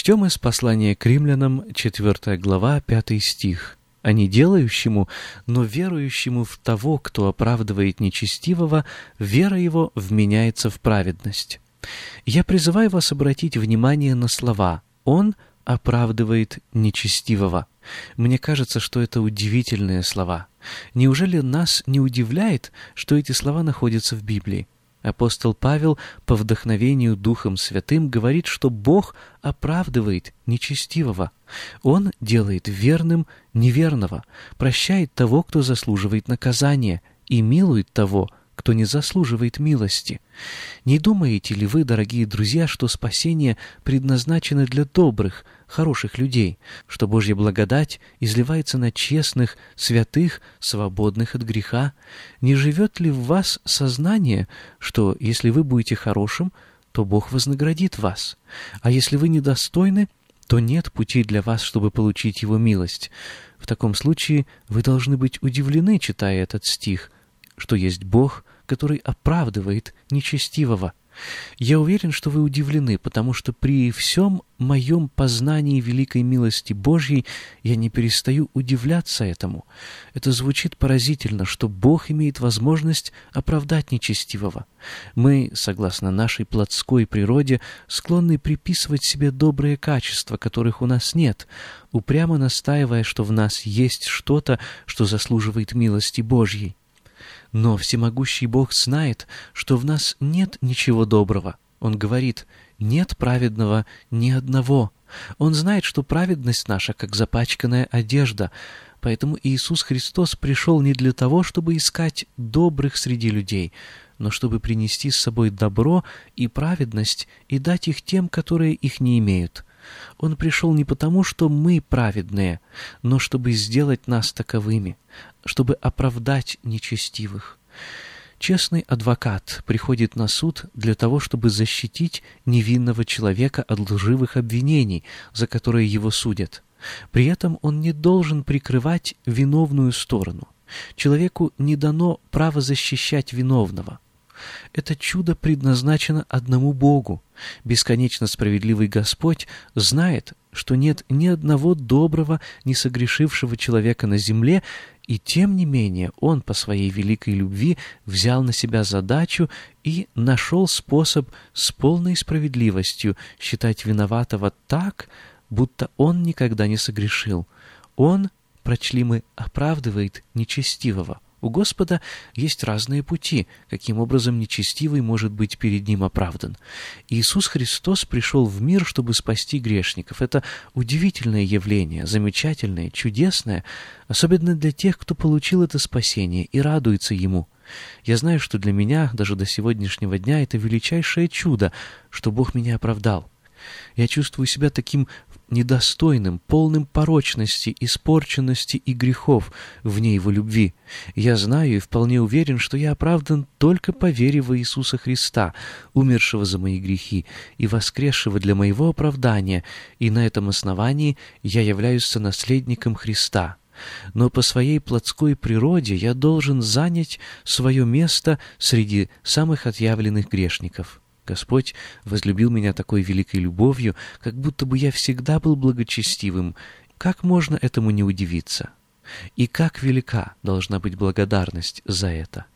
Прочтем из послания к римлянам, 4 глава, 5 стих. «А не делающему, но верующему в того, кто оправдывает нечестивого, вера его вменяется в праведность». Я призываю вас обратить внимание на слова «Он оправдывает нечестивого». Мне кажется, что это удивительные слова. Неужели нас не удивляет, что эти слова находятся в Библии? Апостол Павел по вдохновению Духом Святым говорит, что Бог оправдывает нечестивого. Он делает верным неверного, прощает того, кто заслуживает наказания, и милует того, кто не заслуживает милости. Не думаете ли вы, дорогие друзья, что спасение предназначено для добрых, хороших людей, что Божья благодать изливается на честных, святых, свободных от греха? Не живет ли в вас сознание, что если вы будете хорошим, то Бог вознаградит вас, а если вы недостойны, то нет пути для вас, чтобы получить Его милость. В таком случае вы должны быть удивлены, читая этот стих, что есть Бог, который оправдывает нечестивого. Я уверен, что вы удивлены, потому что при всем моем познании великой милости Божьей я не перестаю удивляться этому. Это звучит поразительно, что Бог имеет возможность оправдать нечестивого. Мы, согласно нашей плотской природе, склонны приписывать себе добрые качества, которых у нас нет, упрямо настаивая, что в нас есть что-то, что заслуживает милости Божьей. Но всемогущий Бог знает, что в нас нет ничего доброго. Он говорит, нет праведного ни одного. Он знает, что праведность наша, как запачканная одежда. Поэтому Иисус Христос пришел не для того, чтобы искать добрых среди людей, но чтобы принести с собой добро и праведность и дать их тем, которые их не имеют. Он пришел не потому, что мы праведные, но чтобы сделать нас таковыми, чтобы оправдать нечестивых. Честный адвокат приходит на суд для того, чтобы защитить невинного человека от лживых обвинений, за которые его судят. При этом он не должен прикрывать виновную сторону. Человеку не дано право защищать виновного. Это чудо предназначено одному Богу. Бесконечно справедливый Господь знает, что нет ни одного доброго, не согрешившего человека на земле, и тем не менее Он по своей великой любви взял на себя задачу и нашел способ с полной справедливостью считать виноватого так, будто он никогда не согрешил. Он, прочли мы, оправдывает нечестивого. У Господа есть разные пути, каким образом нечестивый может быть перед Ним оправдан. Иисус Христос пришел в мир, чтобы спасти грешников. Это удивительное явление, замечательное, чудесное, особенно для тех, кто получил это спасение и радуется Ему. Я знаю, что для меня даже до сегодняшнего дня это величайшее чудо, что Бог меня оправдал. Я чувствую себя таким недостойным, полным порочности, испорченности и грехов вне Его любви. Я знаю и вполне уверен, что я оправдан только по вере в Иисуса Христа, умершего за мои грехи и воскресшего для моего оправдания, и на этом основании я являюсь сонаследником Христа. Но по своей плотской природе я должен занять свое место среди самых отъявленных грешников. Господь возлюбил меня такой великой любовью, как будто бы я всегда был благочестивым. Как можно этому не удивиться? И как велика должна быть благодарность за это?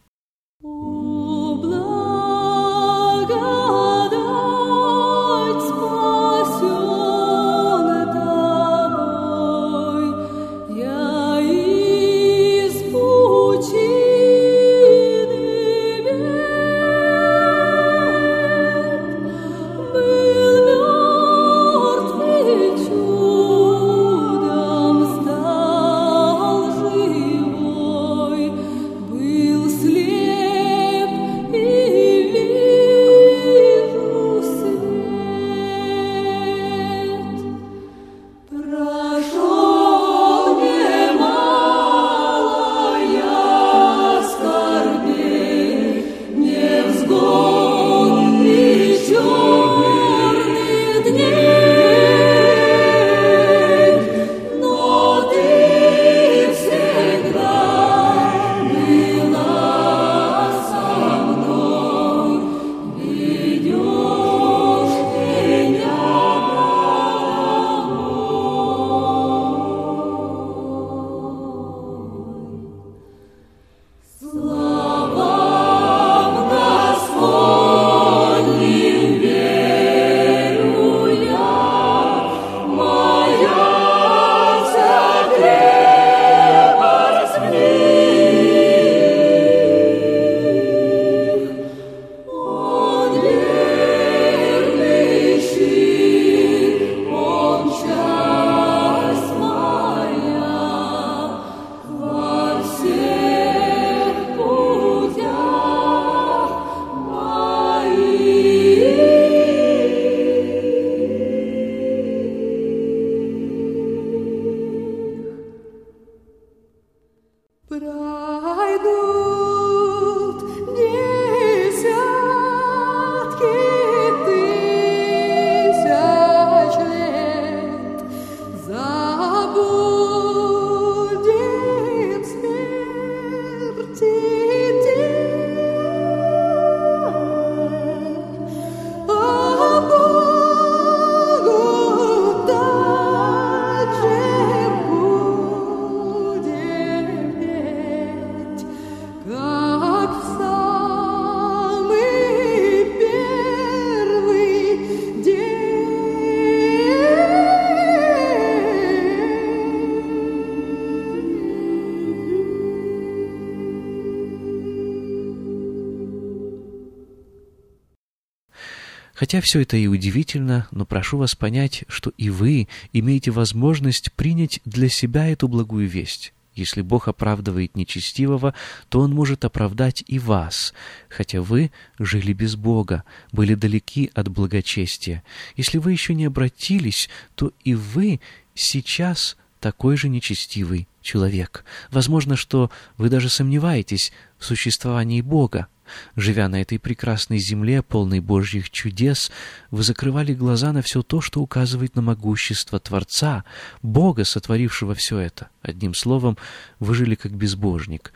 Хотя все это и удивительно, но прошу вас понять, что и вы имеете возможность принять для себя эту благую весть. Если Бог оправдывает нечестивого, то Он может оправдать и вас, хотя вы жили без Бога, были далеки от благочестия. Если вы еще не обратились, то и вы сейчас такой же нечестивый человек. Возможно, что вы даже сомневаетесь в существовании Бога. Живя на этой прекрасной земле, полной Божьих чудес, вы закрывали глаза на все то, что указывает на могущество Творца, Бога, сотворившего все это. Одним словом, вы жили как безбожник.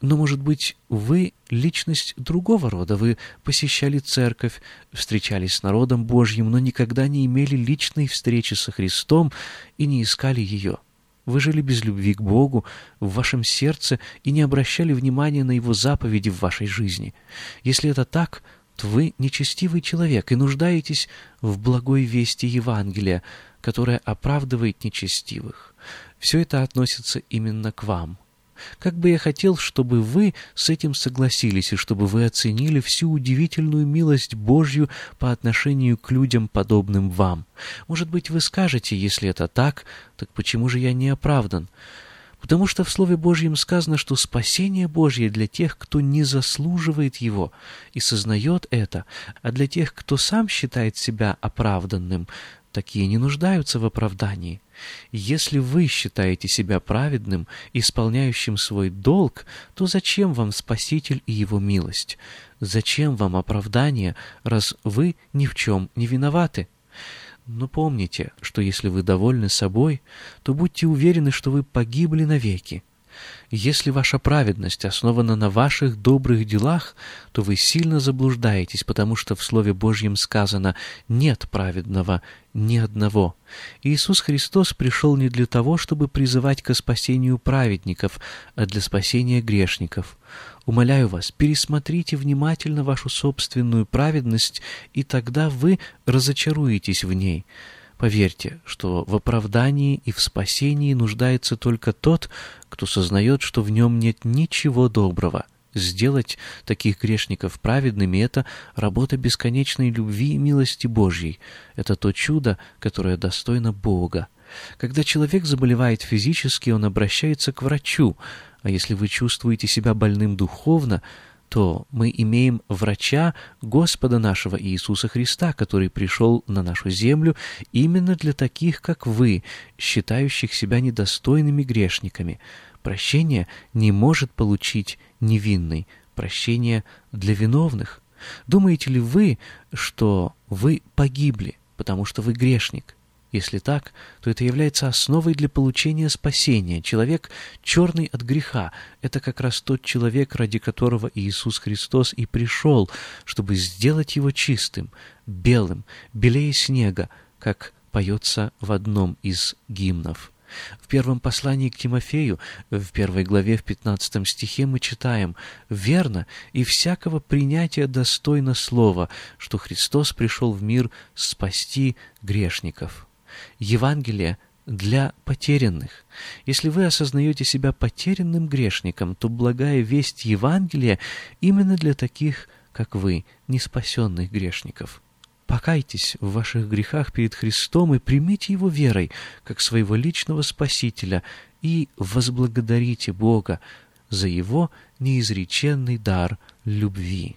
Но, может быть, вы личность другого рода, вы посещали церковь, встречались с народом Божьим, но никогда не имели личной встречи со Христом и не искали ее. Вы жили без любви к Богу в вашем сердце и не обращали внимания на Его заповеди в вашей жизни. Если это так, то вы нечестивый человек и нуждаетесь в благой вести Евангелия, которая оправдывает нечестивых. Все это относится именно к вам. Как бы я хотел, чтобы вы с этим согласились и чтобы вы оценили всю удивительную милость Божью по отношению к людям, подобным вам. Может быть, вы скажете, если это так, так почему же я не оправдан? Потому что в Слове Божьем сказано, что спасение Божье для тех, кто не заслуживает его и сознает это, а для тех, кто сам считает себя оправданным, такие не нуждаются в оправдании. Если вы считаете себя праведным, исполняющим свой долг, то зачем вам Спаситель и Его милость? Зачем вам оправдание, раз вы ни в чем не виноваты? Но помните, что если вы довольны собой, то будьте уверены, что вы погибли навеки. Если ваша праведность основана на ваших добрых делах, то вы сильно заблуждаетесь, потому что в Слове Божьем сказано «нет праведного ни одного». Иисус Христос пришел не для того, чтобы призывать к спасению праведников, а для спасения грешников. Умоляю вас, пересмотрите внимательно вашу собственную праведность, и тогда вы разочаруетесь в ней. Поверьте, что в оправдании и в спасении нуждается только тот, кто сознает, что в нем нет ничего доброго. Сделать таких грешников праведными — это работа бесконечной любви и милости Божьей. Это то чудо, которое достойно Бога. Когда человек заболевает физически, он обращается к врачу, а если вы чувствуете себя больным духовно — то мы имеем врача Господа нашего Иисуса Христа, который пришел на нашу землю именно для таких, как вы, считающих себя недостойными грешниками. Прощение не может получить невинный, прощение для виновных. Думаете ли вы, что вы погибли, потому что вы грешник? Если так, то это является основой для получения спасения. Человек, черный от греха, это как раз тот человек, ради которого Иисус Христос и пришел, чтобы сделать его чистым, белым, белее снега, как поется в одном из гимнов. В первом послании к Тимофею, в первой главе, в пятнадцатом стихе мы читаем «Верно и всякого принятия достойно слова, что Христос пришел в мир спасти грешников». Евангелие для потерянных. Если вы осознаете себя потерянным грешником, то благая весть Евангелия именно для таких, как вы, неспасенных грешников. Покайтесь в ваших грехах перед Христом и примите Его верой, как своего личного Спасителя, и возблагодарите Бога за Его неизреченный дар любви.